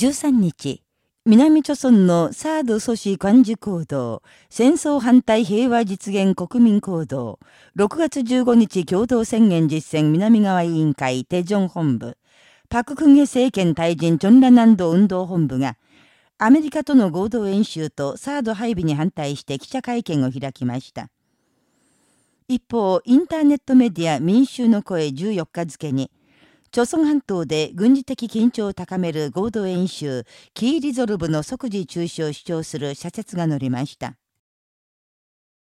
13日、南朝村のサード阻止漢字行動、戦争反対平和実現国民行動、6月15日共同宣言実践南側委員会テジョン本部、パククンゲ政権退陣チョンラ南道運動本部が、アメリカとの合同演習とサード配備に反対して記者会見を開きました。一方、インターネットメディア民衆の声14日付に、朝鮮半島で軍事的緊張を高める合同演習、キーリゾルブの即時中止を主張する社説が載りました。